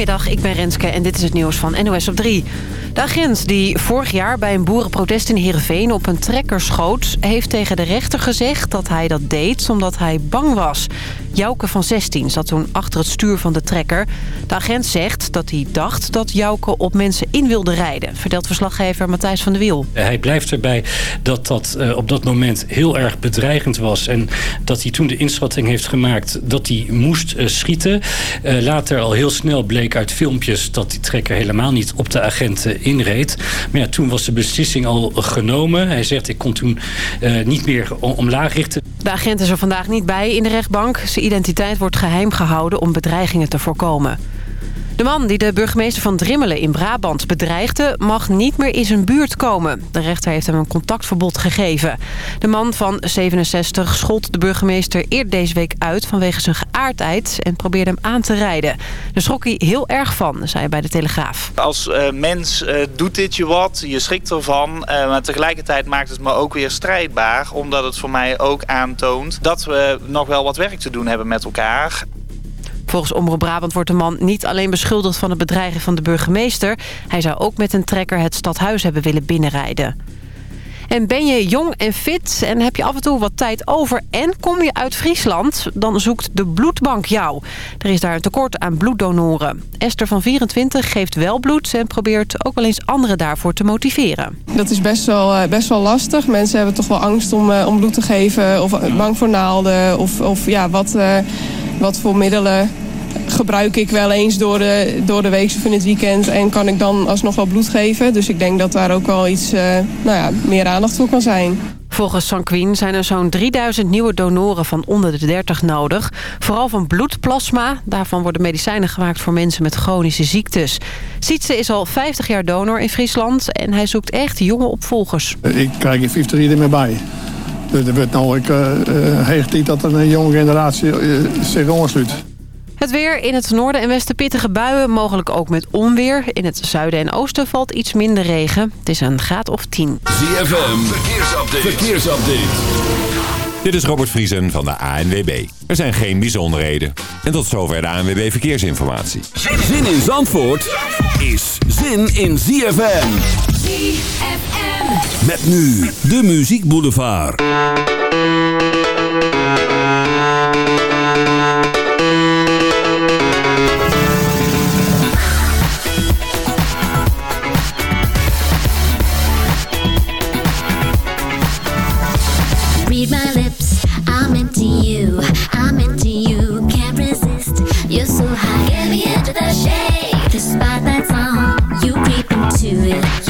Goedemiddag, ik ben Renske en dit is het nieuws van NOS op 3. De agent die vorig jaar bij een boerenprotest in Heerenveen op een trekker schoot... heeft tegen de rechter gezegd dat hij dat deed omdat hij bang was. Jouke van 16 zat toen achter het stuur van de trekker. De agent zegt dat hij dacht dat Jouke op mensen in wilde rijden... vertelt verslaggever Matthijs van der Wiel. Hij blijft erbij dat dat uh, op dat moment heel erg bedreigend was... en dat hij toen de inschatting heeft gemaakt dat hij moest uh, schieten. Uh, later al heel snel bleek uit filmpjes dat die trekker helemaal niet op de agenten inreed. Maar ja, toen was de beslissing al genomen. Hij zegt, ik kon toen niet meer omlaag richten. De agent is er vandaag niet bij in de rechtbank. Identiteit wordt geheim gehouden om bedreigingen te voorkomen. De man die de burgemeester van Drimmelen in Brabant bedreigde... mag niet meer in zijn buurt komen. De rechter heeft hem een contactverbod gegeven. De man van 67 schold de burgemeester eerder deze week uit... vanwege zijn geaardheid en probeerde hem aan te rijden. Daar schrok hij heel erg van, zei hij bij de Telegraaf. Als uh, mens uh, doet dit je wat, je schrikt ervan... Uh, maar tegelijkertijd maakt het me ook weer strijdbaar... omdat het voor mij ook aantoont dat we nog wel wat werk te doen hebben met elkaar... Volgens Omroep Brabant wordt de man niet alleen beschuldigd van het bedreigen van de burgemeester. Hij zou ook met een trekker het stadhuis hebben willen binnenrijden. En ben je jong en fit en heb je af en toe wat tijd over en kom je uit Friesland... dan zoekt de bloedbank jou. Er is daar een tekort aan bloeddonoren. Esther van 24 geeft wel bloed en probeert ook wel eens anderen daarvoor te motiveren. Dat is best wel, best wel lastig. Mensen hebben toch wel angst om, om bloed te geven of bang voor naalden... of, of ja, wat, wat voor middelen gebruik ik wel eens door de, door de week of in het weekend. En kan ik dan alsnog wel bloed geven. Dus ik denk dat daar ook wel iets uh, nou ja, meer aandacht voor kan zijn. Volgens Sanquin zijn er zo'n 3000 nieuwe donoren van onder de 30 nodig. Vooral van bloedplasma. Daarvan worden medicijnen gemaakt voor mensen met chronische ziektes. Sietse is al 50 jaar donor in Friesland en hij zoekt echt jonge opvolgers. Ik krijg geen 50 er meer bij. Er wordt nou ik, uh, dat een jonge generatie uh, zich ondersluit. Het weer in het noorden en westen pittige buien, mogelijk ook met onweer. In het zuiden en oosten valt iets minder regen. Het is een graad of 10. ZFM, verkeersupdate. verkeersupdate. Dit is Robert Vriesen van de ANWB. Er zijn geen bijzonderheden. En tot zover de ANWB Verkeersinformatie. Zin in Zandvoort is zin in ZFM. ZFM. Met nu de Muziek Boulevard. Read my lips, I'm into you, I'm into you, can't resist. You're so high, get me into the shade. Despite that song, you creep into it.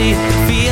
body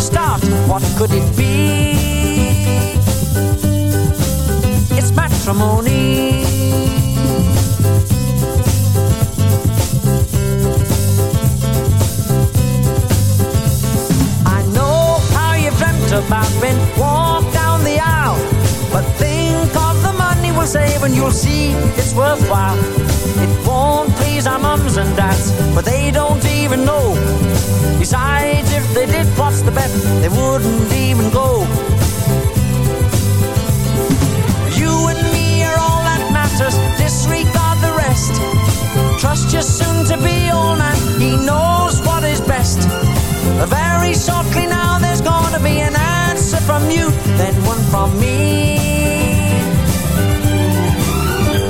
the start. What could it be? It's matrimony. I know how you've dreamt about being walked down the aisle. But think save and you'll see it's worthwhile. It won't please our mums and dads, but they don't even know. Besides, if they did, what's the bet? They wouldn't even go. You and me are all that matters, disregard the rest. Trust your soon to be old man, he knows what is best. Very shortly now, there's gonna be an answer from you, then one from me.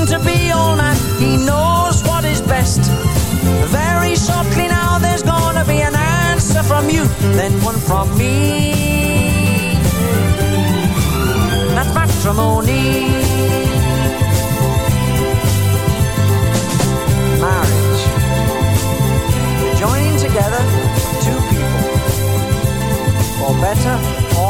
Soon to be old man. He knows what is best. Very shortly now, there's gonna be an answer from you, then one from me. That's matrimony. Marriage. Joining together two people. For better or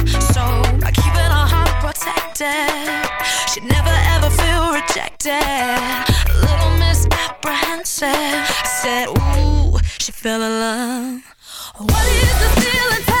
throne. So by keeping her heart protected, she'd never ever feel rejected. Little Miss Apprehensive said, Ooh, she fell in love. What is the feeling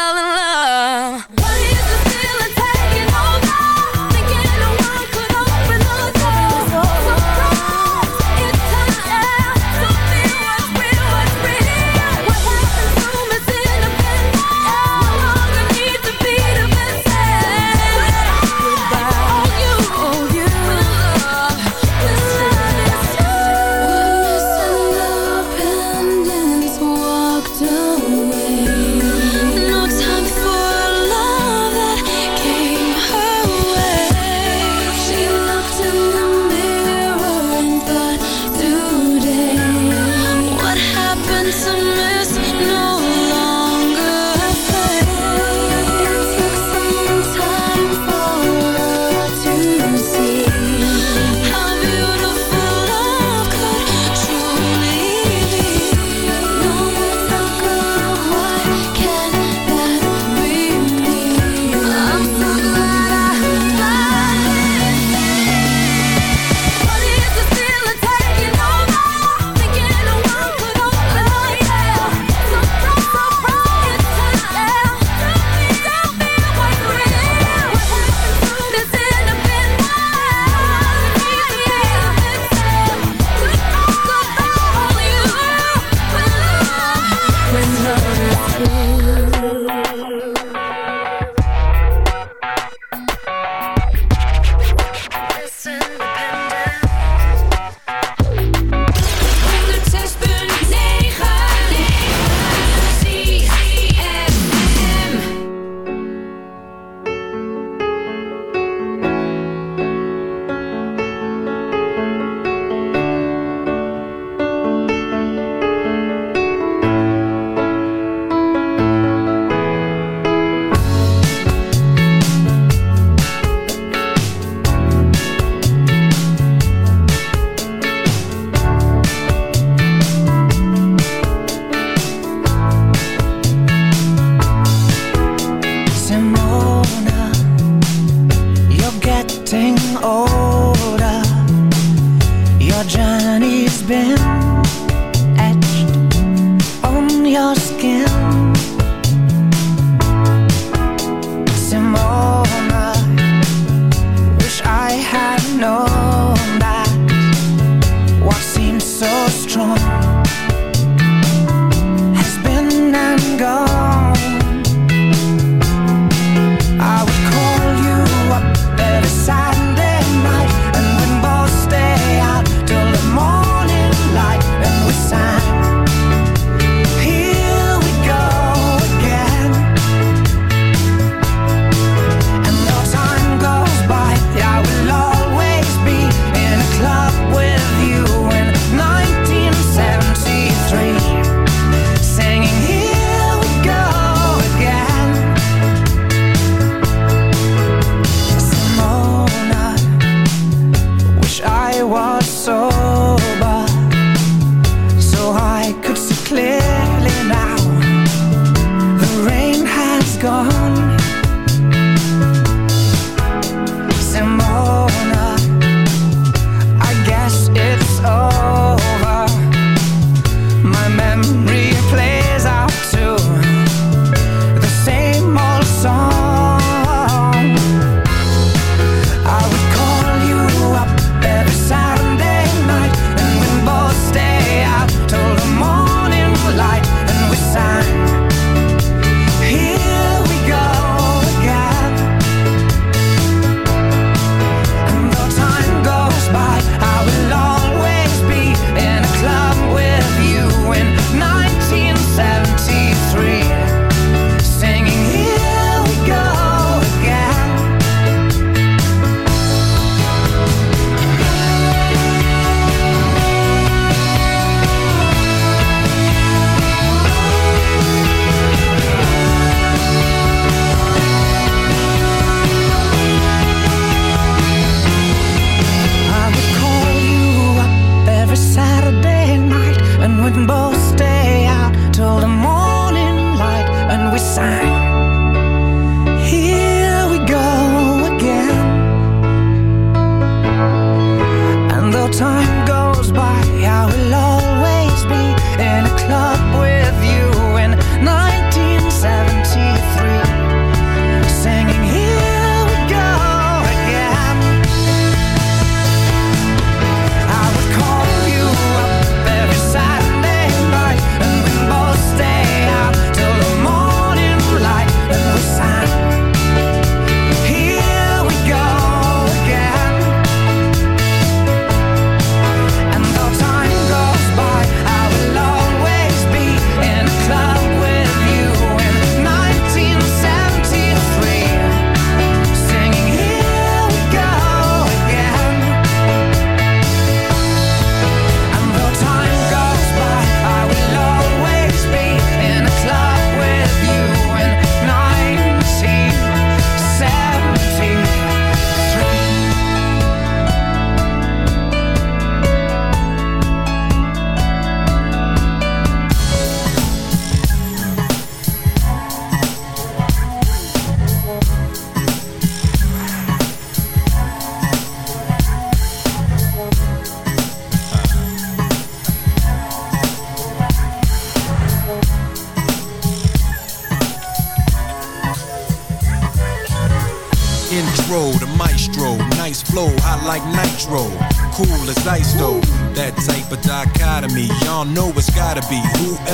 fell in love.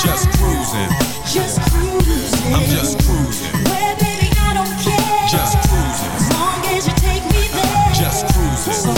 Just cruising. Just cruising. I'm just cruising. Well, baby, I don't care. Just cruising. As long as you take me there. Just cruising.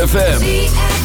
ZFM.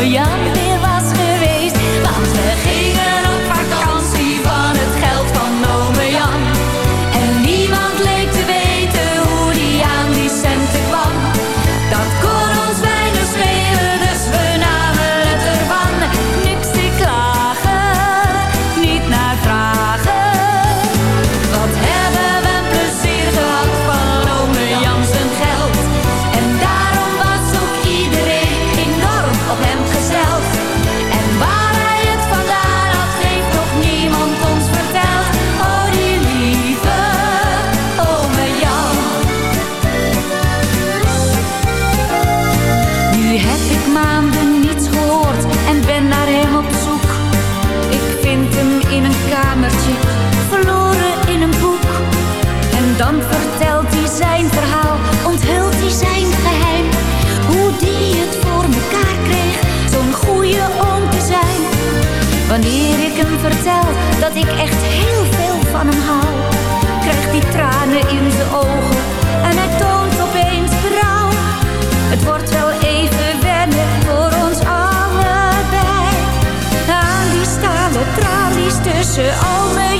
我要 verloren in een boek. En dan vertelt hij zijn verhaal, onthult hij zijn geheim. Hoe die het voor mekaar kreeg, zo'n goede oom te zijn. Wanneer ik hem vertel dat ik echt heel veel van hem hou, krijgt hij tranen in zijn ogen tussen al mijn